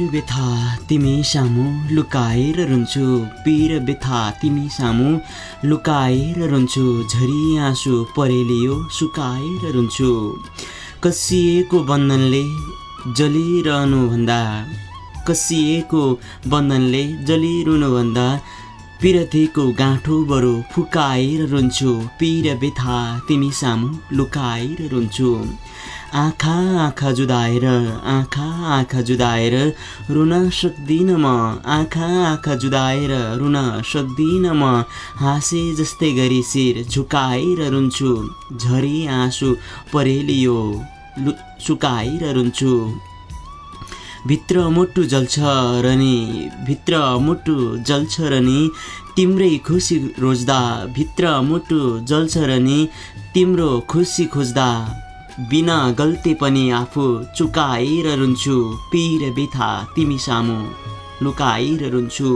पीर व्यथा तिमी सामु लुकाएर रुन्छु। पीर व्यथा तिमी सामु लुकाएर रुन्छु। झरी आँसु परेलियो सुकाएर रुन्छु। कसिएको बन्धनले जलिरहनुभन्दा कसिएको बन्धनले जलिरहनुभन्दा पिरथीको गाँठो बरु फुकाएर रुन्छु। पिर व्यथा तिमी सामु लुकाएर रुन्छु। आँखा आँखा जुदाएर आँखा आँखा जुदाएर रुन सक्दिनँ म आँखा आँखा जुदाएर रुन सक्दिनँ म हाँसे जस्तै गरी शिर झुकाएर रुन्छु झरी आँसु परेलियो लु सुकाएर रुन्छु। भित्र मुटु जल्छ र नि भित्र मुटु जल्छ र नि तिम्रै खुसी रोज्दा। भित्र मुटु जल्छ र नि तिम्रो खुसी खोज्दा। बिना गल्ती पनि आफू चुकाएर रुन्छु पिर बिथा तिमी सामु लुकाएर रुन्छु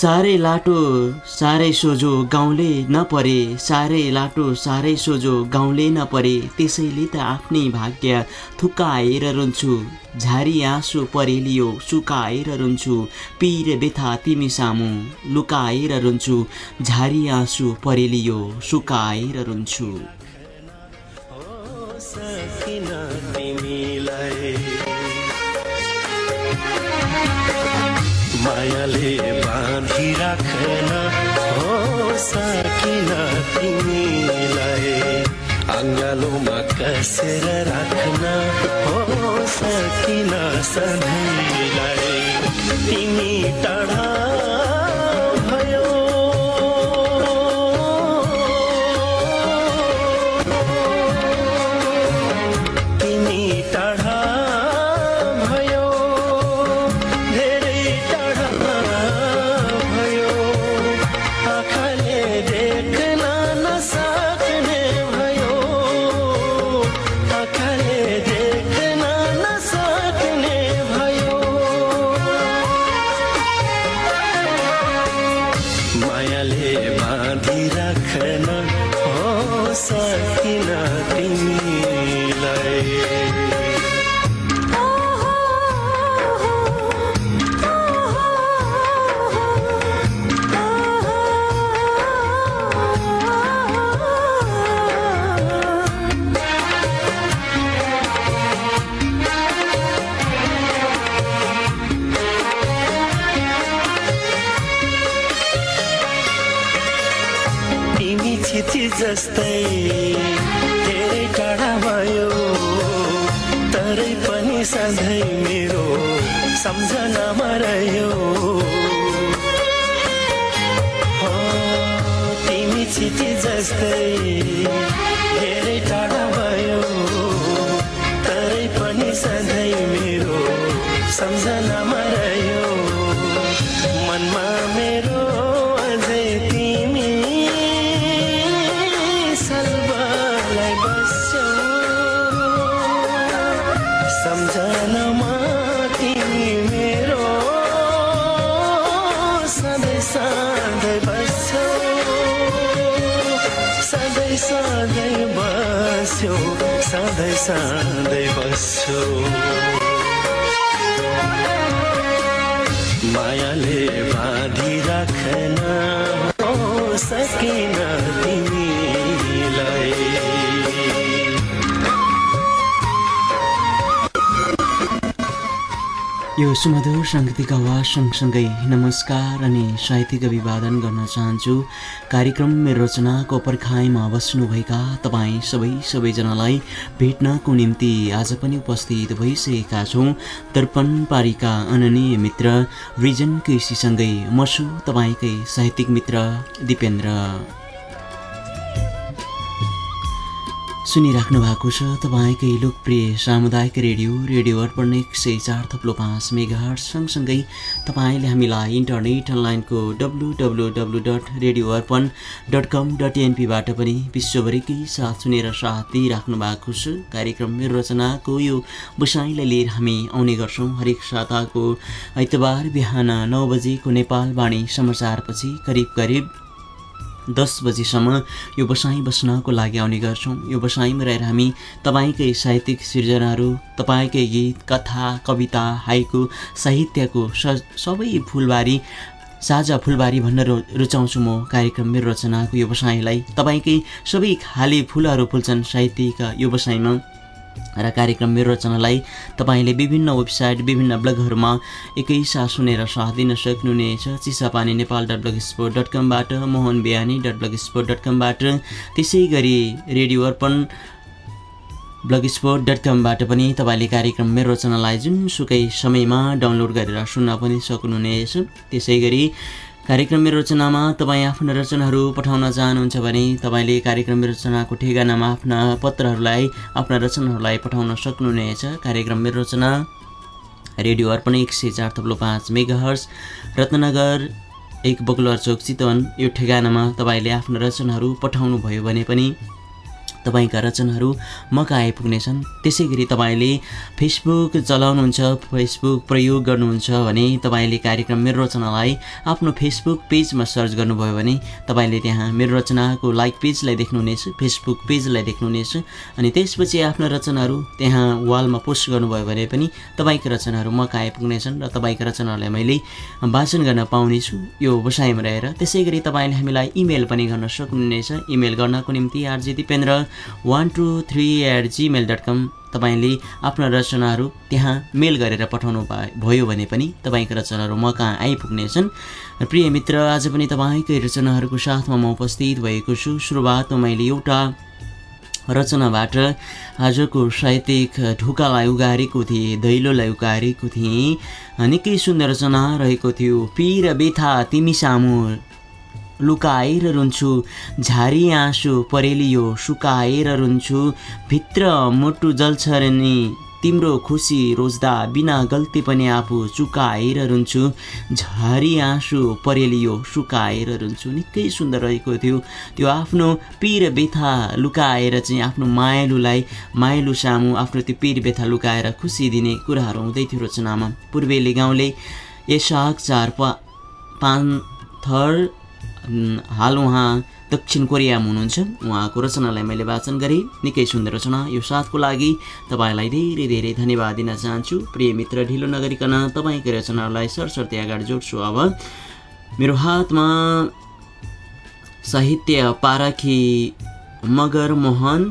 साह्रै लाटो साह्रै सोझो गाउँले नपरे साह्रै लाटो साह्रै सोझो गाउँले नपरे त्यसैले त आफ्नै भाग्य थुकाएर रुन्छु झारी आँसु परेलियो सुकाएर रुन्छु पिर बेथा तिमी सामु लुकाएर रुन्छु झारी आँसु परेलियो सुकाएर रुन्छु बाँधिराखन हो सकिन तिमीलाई। अङ्गालोमा कसेर राख्न हो सकिन सधैँलाई। तिमी टाढा सधैँ मेरो सम्झनामा रह्यो तिमी छिटी जस्तै। सधैँ सधैँ बस्छौ यो सुमधुर साङ्गीतिक आवाज सँगसँगै नमस्कार अनि साहित्यिक अभिवादन गर्न चाहन्छु। कार्यक्रम मेरो रचनाको पर्खाइमा बस्नुभएका तपाईँ सबै सबैजनालाई भेट्नको निम्ति आज पनि उपस्थित भइसकेका छौँ। दर्पण पारीका अननीय मित्र रिजन केसीसँगै म छु। तपाईँकै साहित्यिक मित्र दिपेन्द्र। सुनिराख्नु भएको छ तपाईँकै लोकप्रिय सामुदायिक रेडियो रेडियो अर्पण एक सय चार थप्लो पाँच मेगा सँगसँगै तपाईँले हामीलाई इन्टरनेट अनलाइनको W W W dot radio Arpan dot com dot एनपीबाट पनि विश्वभरिकै साथ सुनेर साथ दिइराख्नु भएको छ। कार्यक्रम मेरो रचनाको यो बसाइँलाई लिएर हामी आउने गर्छौँ। हरेक साताको आइतबार बिहान नौ बजेको नेपाल वाणी समाचारपछि करिब करिब दस बजीसम्म यो बसाइँ बस्नको लागि आउने गर्छौँ। यो बसाइँमा रहेर हामी तपाईँकै साहित्यिक सिर्जनाहरू तपाईँकै गीत कथा कविता हाइकु साहित्यको सबै फुलबारी साझा फुलबारी भन्न रु रुचाउँछु म कार्यक्रम मेरो रचनाको यो बसाइँलाई। तपाईँकै सबै खाली फुलहरू फुल्छन् साहित्यिक यो बसाइँमा। र कार्यक्रम मेरो रचनालाई तपाईँले विभिन्न वेबसाइट विभिन्न ब्लगहरूमा एकैसाथ सुनेर साथ दिन सक्नुहुनेछ। Chisapani Nepal dot blogspot dot कमबाट Mohan Bihani dot blogspot dot कमबाट त्यसै गरी radio Arpan blog sport dot कमबाट पनि तपाईँले कार्यक्रम मेरो रचनालाई जुनसुकै समयमा डाउनलोड गरेर सुन्न पनि सक्नुहुनेछ। त्यसै गरी कार्यक्रम रचनामा तपाईँ आफ्ना रचनाहरू पठाउन चाहनुहुन्छ भने तपाईँले कार्यक्रम रचनाको ठेगानामा आफ्ना पत्रहरूलाई आफ्ना रचनाहरूलाई पठाउन सक्नुहुनेछ। कार्यक्रम रचना रेडियो अर्पण एक सय चार थप्लो पाँच मेगा हर्स रत्नगर एक बकुलर चोक चितवन यो ठेगानामा तपाईँले आफ्ना रचनाहरू पठाउनुभयो भने पनि तपाईँका रचनाहरू मका आइपुग्नेछन् त्यसै गरी तपाईँले फेसबुक चलाउनुहुन्छ फेसबुक प्रयोग गर्नुहुन्छ भने तपाईँले कार्यक्रम मेरो रचनालाई आफ्नो फेसबुक पेजमा सर्च गर्नुभयो भने तपाईँले त्यहाँ मेरो रचनाको लाइक पेजलाई देख्नुहुनेछ फेसबुक पेजलाई देख्नुहुनेछ अनि त्यसपछि आफ्ना रचनाहरू त्यहाँ वालमा पोस्ट गर्नुभयो भने पनि तपाईँका रचनाहरू मका आइपुग्नेछन् र तपाईँका रचनाहरूलाई मैले वाचन गर्न पाउनेछु यो बसाइमा रहेर। त्यसै गरी तपाईँले हामीलाई इमेल पनि गर्न सक्नुहुनेछ। इमेल गर्नको निम्ति RJ Dipendra one two three at Gmail dot com तपाईँले आफ्ना रचनाहरू त्यहाँ मेल गरेर पठाउनु भयो भने पनि तपाईँका रचनाहरू म कहाँ आइपुग्नेछन्। प्रिय मित्र आज पनि तपाईँकै रचनाहरूको साथमा म उपस्थित भएको छु। सुरुवातमा मैले एउटा रचनाबाट आजको साहित्यिक ढोकालाई उगारेको थिएँ दैलोलाई उगारेको थिएँ। निकै सुन्दर रचना रहेको थियो। पिर बेथा तिमी सामु लुकाएर रुन्छु झारी आँसु परेलियो सुकाएर रुन्छु। भित्र मुटु जल्छ नि तिम्रो खुसी रोज्दा बिना गल्ती पनि आफू चुकाएर रुन्छु। झरी आँसु परेलियो सुकाएर रुन्छु। निकै सुन्दर रहेको थियो। त्यो आफ्नो पिर बेथा लुकाएर चाहिँ आफ्नो मायालुलाई मायालु सामु आफ्नो त्यो पिर बेथा लुकाएर खुसी दिने कुराहरू हुँदै थियो रचनामा। पूर्वेली गाउँले यशाक चार पा पान्थर हाल उहाँ दक्षिण कोरियामा हुनुहुन्छ। उहाँको रचनालाई मैले वाचन गरेँ निकै सुन्दर रचना यो साथको लागि तपाईँलाई धेरै धेरै धन्यवाद दिन चाहन्छु। प्रिय मित्र ढिलो नगरिकन तपाईँको रचनाहरूलाई सरसर्ती अगाडि जोड्छु अब। मेरो हातमा साहित्य पारखी मगर मोहन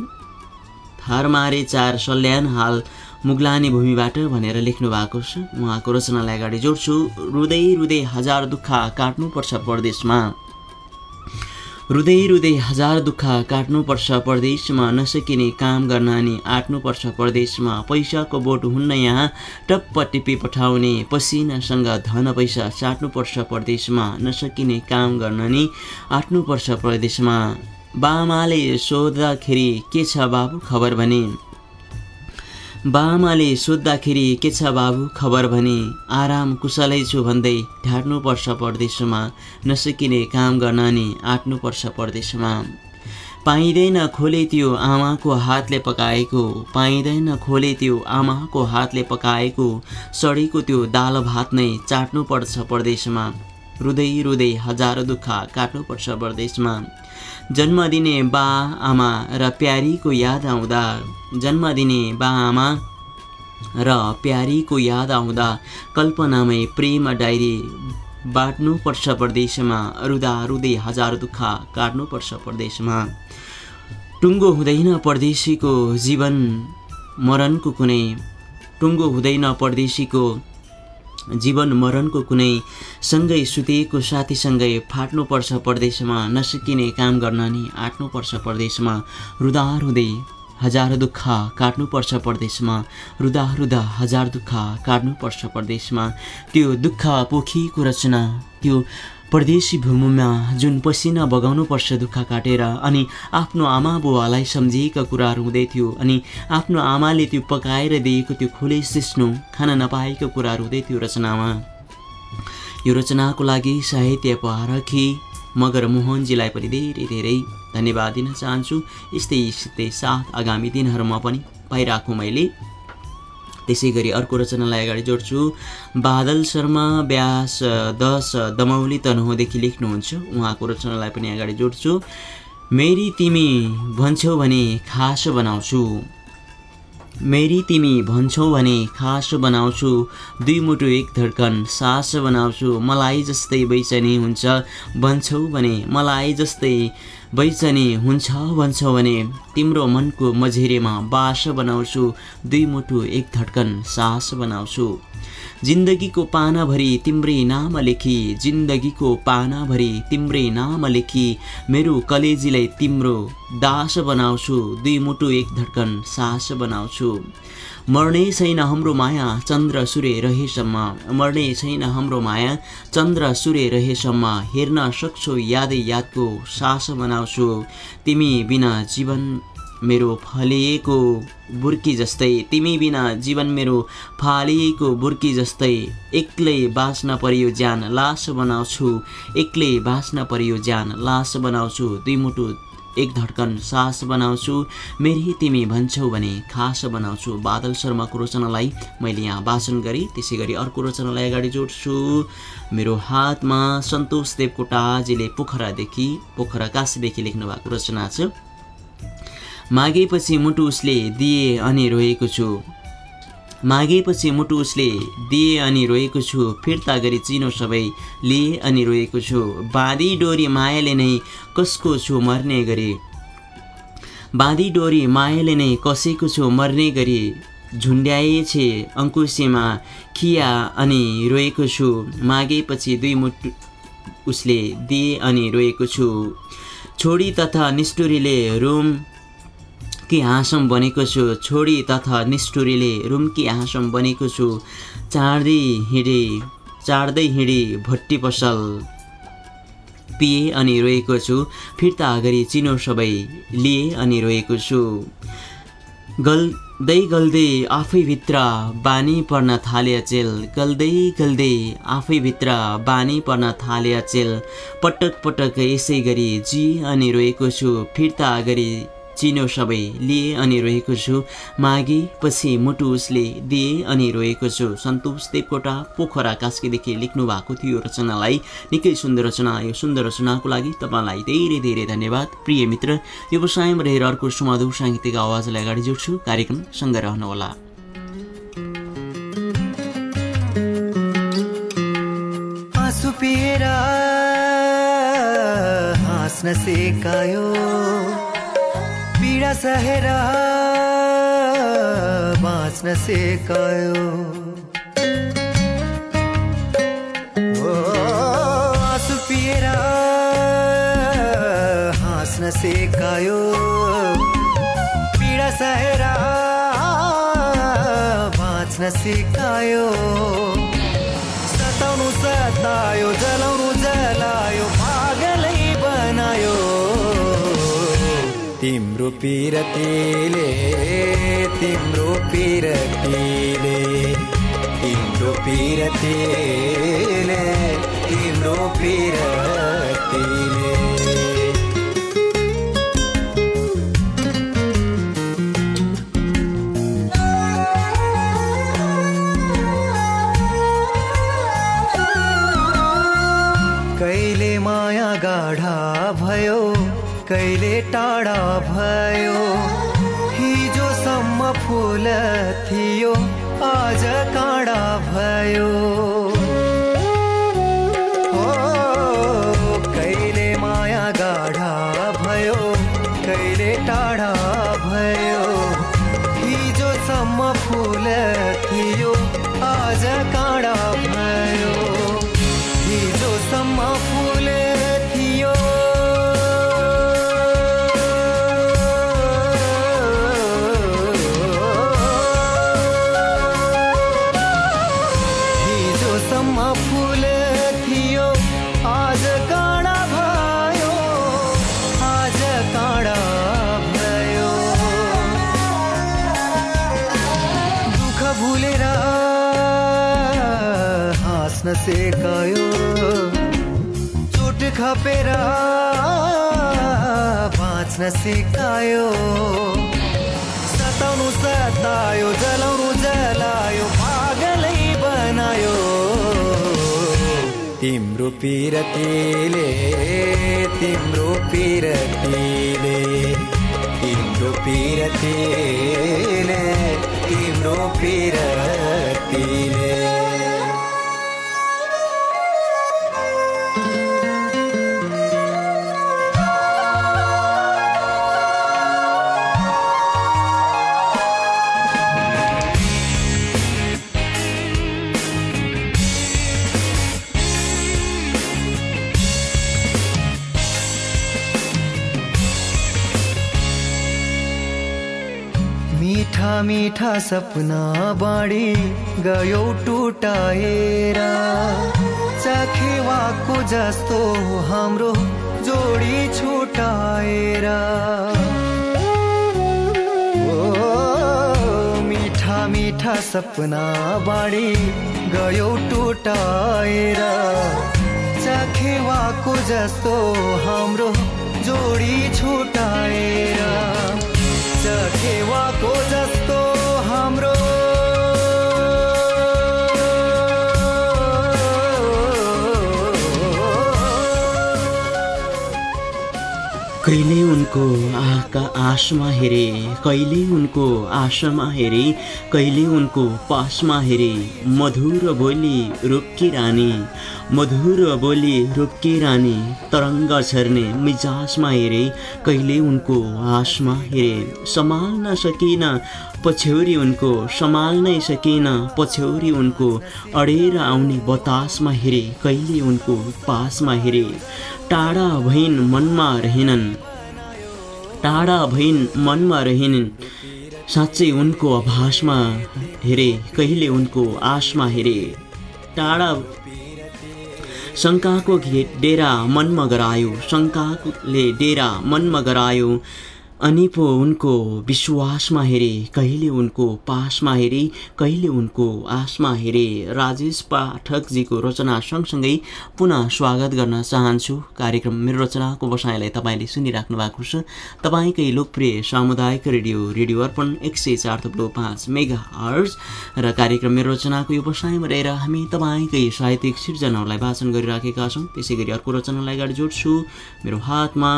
थारमारे चार सल्यान हाल मुगलानी भूमिबाट भनेर लेख्नु भएको छ। उहाँको रचनालाई अगाडि जोड्छु। रुँदै रुँदै हजार दुःख काट्नुपर्छ परदेशमा। रुँदै रुँदै हजार दुःख काट्नुपर्छ परदेशमा नसकिने काम गर्न अनि आँट्नुपर्छ परदेशमा पैसाको बोट हुन्न यहाँ टप्प टिपी पठाउने पसिनासँग धन पैसा चाट्नुपर्छ परदेशमा नसकिने काम गर्न नि आँट्नुपर्छ परदेशमा। बामाले सोद्धाखेरि के छ बाबु खबर भने बामाले सोद्धाखेरि के छ बाबु? खबर भने आराम कुशलै छु भन्दै ढाँट्नुपर्छ परदेशमा नसकिने काम गर्न नि आँट्नुपर्छ परदेशमा। पाइँदैन खोले त्यो आमाको हातले पकाएको पाइँदैन खोले त्यो आमाको हातले पकाएको सडेको त्यो दाल भात नै चाट्नुपर्छ परदेशमा। रुँदै रुँदै हजार दुःख काट्नुपर्छ परदेशमा। जन्म दिने बा आमा र प्यारीको याद आउँदा जन्म दिने बा आमा र प्यारीको याद आउँदा कल्पनामै प्रेम डायरी बाँड्नुपर्छ परदेशमा रुदा रुँदै हजार दुःख काट्नुपर्छ परदेशमा। टुङ्गो हुँदैन परदेशीको जीवन मरणको कुनै। टुङ्गो हुँदैन परदेशीको जीवन मरणको कुनै सँगै सुतेको साथीसँगै फाट्नुपर्छ परदेशमा नसकिने काम गर्न नि आँट्नुपर्छ परदेशमा रुदा रुँदै हजार दुःख काट्नुपर्छ परदेशमा रुदा रुदा हजार दुःख काट्नुपर्छ परदेशमा। त्यो दुःख पोखीको रचना त्यो परदेशी भूमिमा जुन पसिना बगाउनुपर्छ दुःख काटेर अनि आफ्नो आमा बुवालाई सम्झिएका कुराहरू हुँदै थियो अनि आफ्नो आमाले त्यो पकाएर दिएको त्यो खुलै सिस्नो खान नपाएका कुराहरू हुँदै थियो रचनामा। यो रचनाको लागि साहित्य पारखी मगर मोहनजीलाई पनि धेरै धेरै धन्यवाद दिन चाहन्छु। यस्तै यस्तै साथ आगामी दिनहरूमा पनि पाइरहेको मैले। त्यसै गरी अर्को रचनालाई अगाडि जोड्छु। बादल शर्मा व्यास दस दमौली तनहुँदेखि लेख्नुहुन्छ। उहाँको रचनालाई पनि अगाडि जोड्छु। मेरी तिमी भन्छौ भने खास बनाउँछु। मेरी तिमी भन्छौ भने खास बनाउँछु। दुई मुटु एक धड्कन सास बनाउँछु। मलाई जस्तै बैचनी हुन्छ भन्छौ भने मलाई जस्तै बैचनी हुन्छ भन्छौ भने तिम्रो मनको मझेरेमा बास बनाउँछु दुई मुटु एक धड्कन सास बनाउँछु। जिन्दगीको पानाभरि तिम्रै नाम लेखी जिन्दगीको पानाभरि तिम्रै नाम लेखी मेरो कलेजीलाई तिम्रो दास बनाउँछु दुई मुटु एक धड्कन सास बनाउँछु। मर्ने छैन हाम्रो माया चन्द्र सूर्य रहेसम्म। मर्ने छैन हाम्रो माया चन्द्र सूर्य रहेसम्म। हेर्न सक्छौ यादै यादको सास बनाउँछु। तिमी बिना जीवन मेरो फलिएको बुर्की जस्तै तिमी बिना जीवन मेरो फालिएको बुर्की जस्तै एक्लै बाँच्न परियो ज्यान लास बनाउँछु। एक्लै बाँच्न परियो ज्यान लास बनाउँछु। दुई मुटु एक धड्कन सास बनाउँछु। मेरी तिमी भन्छौ भने खास बनाउँछु। बादल शर्माको रचनालाई मैले यहाँ वाचन गरेँ त्यसै गरी अर्को रचनालाई अगाडि जोड्छु। मेरो हातमा सन्तोष देवकोटाजीले पोखरादेखि पोखरा काशीदेखि लेख्नु भएको रचना छ। मागेपछि मुटु उसले दिए अनि रोएको छु। मागेपछि मुटु उसले दिए अनि रोएको छु। फिर्ता गरी चिनो सबै लिए अनि रोएको छु। बाँधी डोरी मायाले नै कसको छु मर्ने गरी? बाँधी डोरी मायाले नै कसैको छु मर्ने गरी? झुन्ड्याएछे अङ्कुशेमा खिया अनि रोएको छु। मागेपछि दुई मुटु उसले दिए अनि रोएको छु। छोडी तथा निष्ठुरीले रुम कि हाँसम बनेको छु। छोडी तथा निष्ठुरीले रुम्की हाँसम बनेको छु। चाँड्दै हिँडे चाड्दै हिँडे भट्टी पसल पिए अनि रोएको छु। फिर्ता अगाडि चिनो सबै लिए अनि रोएको छु। गल्दै गल्दै आफैभित्र बानी पर्न थाले अचेल। गल्दै गल्दै आफैभित्र बानी पर्न थाले अचेल। पटक पटक यसै गरी जी अनि रोएको छु। फिर्ता अगाडि चिनो सबै लिए अनि रोएको छु। मागेपछि मुटु उसले दिए अनि रोएको छु। सन्तोष देवकोटा पोखरा कास्कीदेखि लेख्नु भएको थियो रचनालाई। निकै सुन्दर रचना यो सुन्दर रचनाको लागि तपाईँलाई धेरै धेरै धन्यवाद। प्रिय मित्र व्यवसायमा रहेर अर्को सुमधुर साङ्गीतिक आवाजलाई अगाडि जोड्छु। कार्यक्रम सँगै रहनुहोला। हाँस्न सिकायो। पीडा सहेर बाँच्न सिकायो। आँसु पिएर हाँस्न सिकायो। पीडा सहेर बाँच्न सिकायो। सताउनु सतायो जलाउनु तिम्रो पिरतीले तिम्रो पिरतीले तिम्रो पिरतीले तिम्रो कहिले टाढा भयो? हिजोसम्म फुल थियो आज काँडा भयो? खसे चुट खपेर बाँच्न सिकायो। सताउनु सतायो जलाउनु जलायो पागलै बनायो। तिम्रो पिरतीले तिम्रो पिरतीले तिम्रो पिरतीले तिम्रो पिरतीले। सपना बाँडी गयो टुटाएर चाखेवाको जस्तो हाम्रो जोडी छुटाएर मिठा मिठा सपना बाँडी गयो टुटाएर चाखेवाको जस्तो हाम्रो जोडी छुटाएर चखेवाको जस्तो कहिले उनको आका आशमा हेरे? कहिले उनको आशामा हेरे? कहिले उनको पासमा हेरे? मधुर बोली रुक्की रानी। मधुर बोली रुक्की रानी तरङ्ग छर्ने मिजाजमा हेरे? कहिले उनको आशमा हेरे? सम्हाल्न सकिन पछ्यौरी उनको सम्हाल्नै सकिन। पछ्यौरी उनको अडेर आउने बतासमा हेरे कहिले उनको पासमा हेरे। टाढा भइन् मनमा रहेनन्। टाढा भइन् मनमा रहेनन्। साँच्चै उनको आभासमा हेरे कहिले उनको आशमा हेरे। टाढा शङ्काको डेरा मनमा गरायो शङ्काले डेरा मनमा गरायो। अनि पो उनको विश्वासमा हेरे कहिले उनको पासमा हेरे कहिले उनको आसमा हेरे राजेश पाठकजीको रचना सँगसँगै पुनः स्वागत गर्न चाहन्छु। कार्यक्रम मेरो रचनाको बसाइलाई तपाईँले सुनिराख्नु भएको छ। तपाईँकै लोकप्रिय सामुदायिक रेडियो रेडियो अर्पण एक सय चार थुप्रो पाँच मेगा हर्ज र कार्यक्रम मेरो रचनाको यो बसाइमा रहेर हामी तपाईँकै साहित्यिक सिर्जनाहरूलाई वाचन गरिराखेका छौँ। त्यसै अर्को रचनालाई अगाडि जोड्छु। मेरो हातमा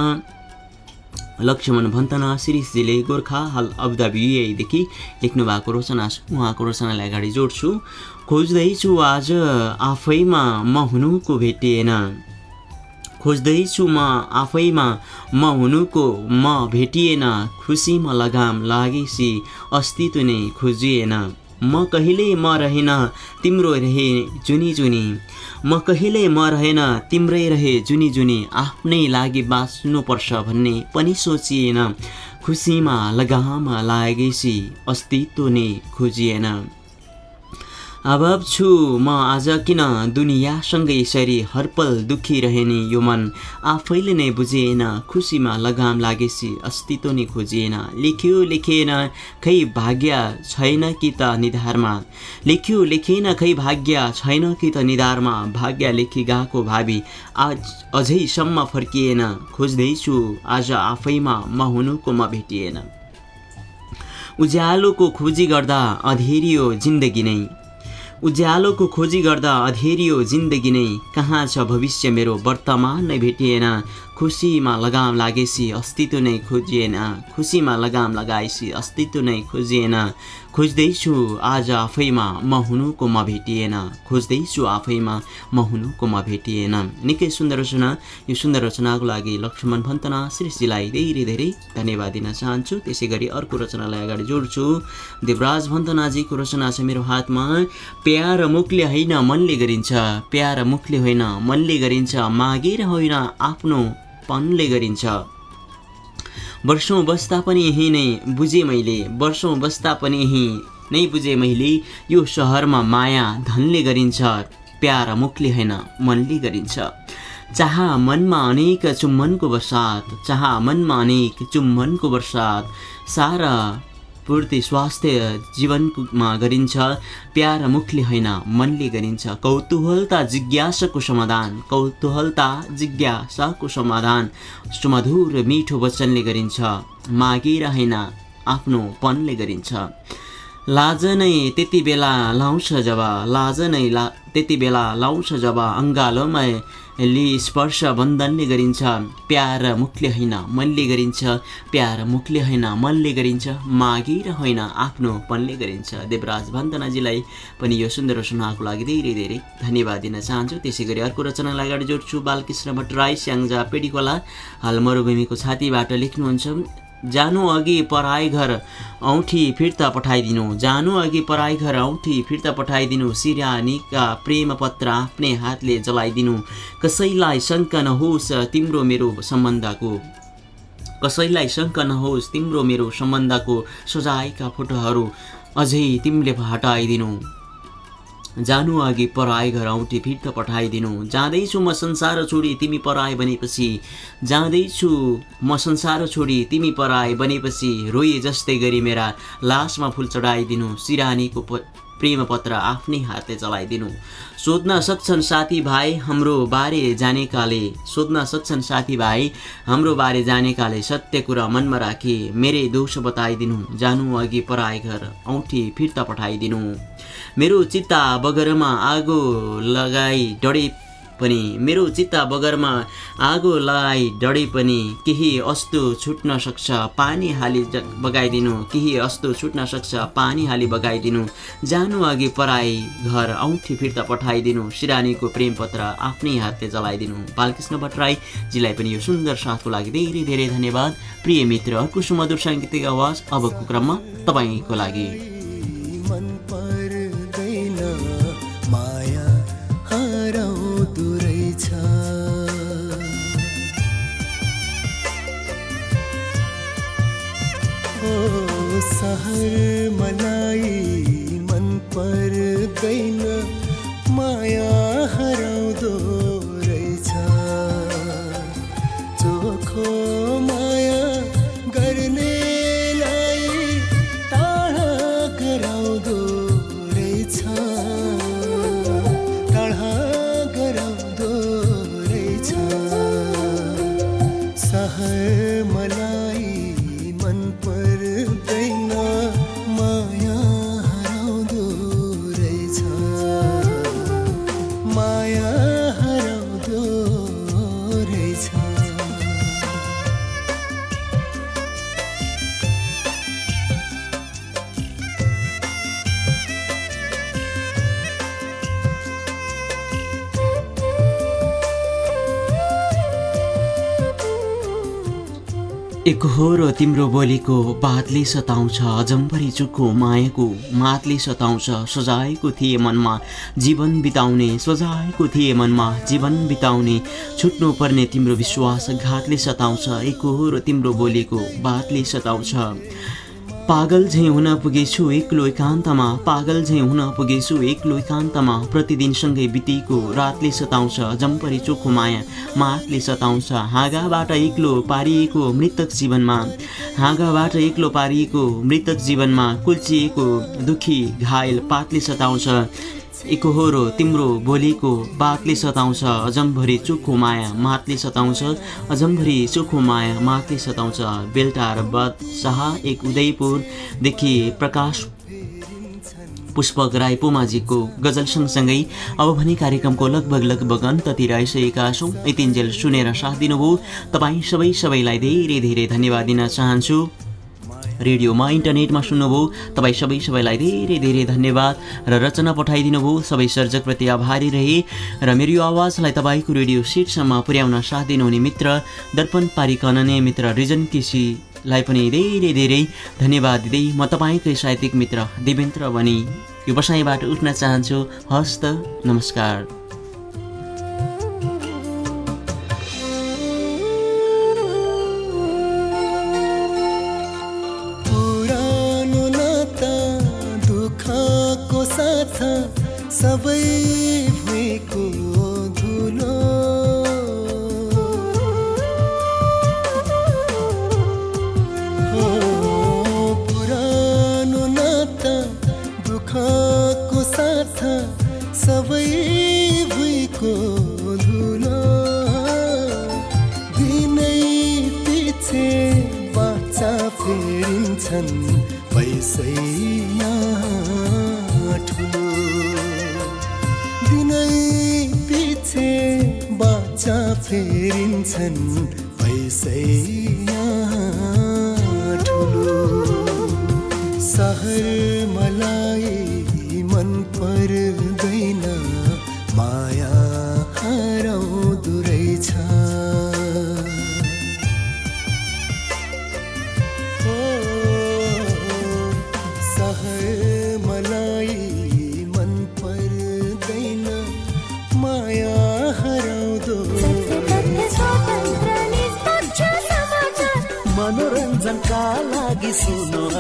लक्ष्मण भन्तना शिरिषजीले गोर्खा हाल अबुधाबी युएदेखि लेख्नु भएको रचना उहाँको रचनालाई अगाडि जोड्छु। खोज्दैछु आज आफैमा म हुनुको भेटिएन खोज्दैछु म आफैमा म हुनुको म भेटिएन। खुसीमा लगाम लागेसी अस्तित्व नै खोजिएन। म कहिले म रहेन तिम्रो रहे जुनी जुनी। म कहिले म रहेन तिम्रै रहे जुनी जुनी। आफ्नै लागि बाँच्नुपर्छ भन्ने पनि सोचिएन। खुसीमा लगाममा लागेसी अस्तित्व नै खोजिएन। अभाव छु म आज किन दुनियाँसँगै यसरी हरपल दुखी रहे नि यो मन? आफैले नै बुझिएन खुसीमा लगाम लागेसी अस्तित्व नै खोजिएन लेख्यो लेखिएन खै भाग्य छैन कि त निधारमा? लेख्यो लेखिएन खै भाग्य छैन कि त निधारमा? भाग्य लेखी गएको भावी आज अझैसम्म फर्किएन। खोज्दैछु आज आफैमा म हुनुको म भेटिएन। उज्यालोको खोजी गर्दा अधेरियो जिन्दगी नै। उज्यालोको खोजी गर्दा अधेरियो जिन्दगी नै। कहाँ छ भविष्य मेरो वर्तमान नै भेटिएन। खुसीमा लगाम लागेसी अस्तित्व नै खोजिएन। खुसीमा लगाम लगाएसी अस्तित्व नै खोजिएन। खोज्दैछु आज आफैमा म हुनुको म भेटिएन। खोज्दैछु आफैमा म हुनुको म भेटिएन। निकै सुन्दर रचना। यो सुन्दर रचनाको लागि लक्ष्मण भन्तना श्रीजीलाई धेरै धेरै धन्यवाद दिन चाहन्छु। त्यसै गरी अर्को रचनालाई अगाडि जोड्छु। देवराज भन्तनाजीको रचना छ मेरो हातमा। प्यार मुखले होइन मनले गरिन्छ। प्यार मुखले होइन मनले गरिन्छ। मागेर होइन आफ्नो पनले गरिन्छ। वर्षौँ बस्दा पनि यहीँ नै बुझेँ मैले। वर्षौँ बस्दा पनि यहीँ नै बुझेँ मैले यो सहरमा माया धनले गरिन्छ प्यार मुखले होइन मनले गरिन्छ। चाह मनमा अनेक चुम्बनको बसात चाह मनमा अनेक चुम्बनको बर्सात सारा पूर्ति स्वास्थ्य जीवनमा गरिन्छ प्यार मुखले होइन मनले गरिन्छ। कौतूहलता जिज्ञासाको समाधान कौतूहलता जिज्ञासाको समाधान। सुमधुर मिठो वचनले गरिन्छ मागेर होइन आफ्नो पनले गरिन्छ। लाज नै त्यति बेला लाउँछ जब लाज नै ला त्यति बेला लाउँछ जब अङ्गालोमा लि स्पर्श बन्धनले गरिन्छ। प्यार मुखले होइन मनले गरिन्छ। प्यार मुखले होइन मनले गरिन्छ। मागेर होइन आफ्नो पनले गरिन्छ। देवराज भन्दनाजीलाई पनि यो सुन्दर सुनाको लागि धेरै धेरै धन्यवाद दिन चाहन्छु। त्यसै गरी अर्को रचनालाई अगाडि जोड्छु। बालकृष्ण भट्टराई स्याङ्जा पेडिकोला हाल मरुभूमिको छातीबाट लेख्नुहुन्छ। जानु अघि पराई घर औँठी फिर्ता पठाइदिनु। जानु अघि पराई घर औँठी फिर्ता पठाइदिनु। सिरानीका प्रेम पत्र आफ्नै हातले जलाइदिनु। कसैलाई शङ्का नहोस् तिम्रो मेरो सम्बन्धको। कसैलाई शङ्का नहोस् तिम्रो मेरो सम्बन्धको सजायका फोटोहरू अझै तिमीले हटाइदिनु जानु अघि पराए घर औँठी फिर्ता पठाइदिनु। जाँदैछु म संसार छोडी तिमी पराए भनेपछि जाँदैछु म संसार छोडी तिमी पराए बनेपछि। रोए जस्तै गरी मेरा लासमा फुल चढाइदिनु। सिरानीको प्रेम पत्र आफ्नै हातले चलाइदिनु सोध्न सक्छन् साथीभाइ हाम्रो बारे जानेकाले। सोध्न सक्छन् साथीभाइ हाम्रो बारे जानेकाले सत्य कुरा मनमा राखे मेरै दोष बताइदिनु। जानु अघि पराए घर औँठी फिर्ता पठाइदिनु। मेरो चित्ता बगरमा आगो लगाई डढे पनि। मेरो चित्ता बगरमा आगो लगाई डढे पनि केही अस्तो छुट्न सक्छ पानी हाली बगाइदिनु। केही अस्तो छुट्न सक्छ पानी हाली बगाइदिनु। जानु अघि पराई घर औँठी फिर्ता पठाइदिनु। सिरानीको प्रेम पत्र आफ्नै हातले जलाइदिनु। बालकृष्ण भट्टराईजीलाई पनि यो सुन्दर साथको लागि धेरै धेरै धन्यवाद। प्रिय मित्र अर्को सुमधुर साङ्गीतिक आवाज अबको क्रममा तपाईँको लागि। सहर मलाई मन पर्दैन माया हराउँदो माया हराउँदो रहेछ। एकहोरो तिम्रो बोलीको बातले सताउँछ अजम्भरी चुखो मायाको मातले सताउँछ सजाएको थिए मनमा जीवन बिताउने सजाएको थिए मनमा जीवन बिताउने छुट्नु पर्ने तिम्रो विश्वासघातले सताउँछ एकहोरो तिम्रो बोलीको बातले सताउँछ। पागल झैँ हुन पुगेछु एक्लो एकान्तमा। पागल झैँ हुन पुगेछु एक्लो एकान्तमा। प्रतिदिन सँगै बितेको रातले सताउँछ जम्परी चोखो माया। मातले सताउँछ हाँगाबाट एक्लो पारिएको मृतक जीवनमा। हाँगाबाट एक्लो पारिएको मृतक जीवनमा कुल्चिएको दुखी घायल पातले सताउँछ। एकहोरो तिम्रो बोलीको बातले सताउँछ अजमभरि चोखो माया मातले सताउँछ अजमभरि चोखो माया मातले सताउँछ। बेलटार बद शाह एक उदयपुरदेखि प्रकाश पुष्पक राई पुमाजीको गजल सँगसँगै अब भने कार्यक्रमको लगभग लगभग अन्ततिर आइसकेका छौँ। यतिन्जेल सुनेर साथ दिनुभयो। तपाईँ सबै सबैलाई धेरै धेरै धन्यवाद दिन चाहन्छु। रेडियोमा इन्टरनेटमा सुन्नुभयो। तपाईँ सबै सबैलाई धेरै धेरै धन्यवाद र रचना पठाइदिनु भयो सबै सर्जकप्रति आभारी रहे र मेरो यो आवाजलाई तपाईँको रेडियो सेटसम्म पुर्याउन साथ दिनुहुने मित्र दर्पण पारिकनने मित्र रिजन केसीलाई पनि धेरै धेरै धन्यवाद दिँदै म तपाईँकै साहित्यिक मित्र देवेन्द्र भनी यो बसाइबाट उठ्न चाहन्छु। हस्त नमस्कार। फेरिन्छन् पैसै ठुलो सहर मलाई मन पर्दैन माया लागि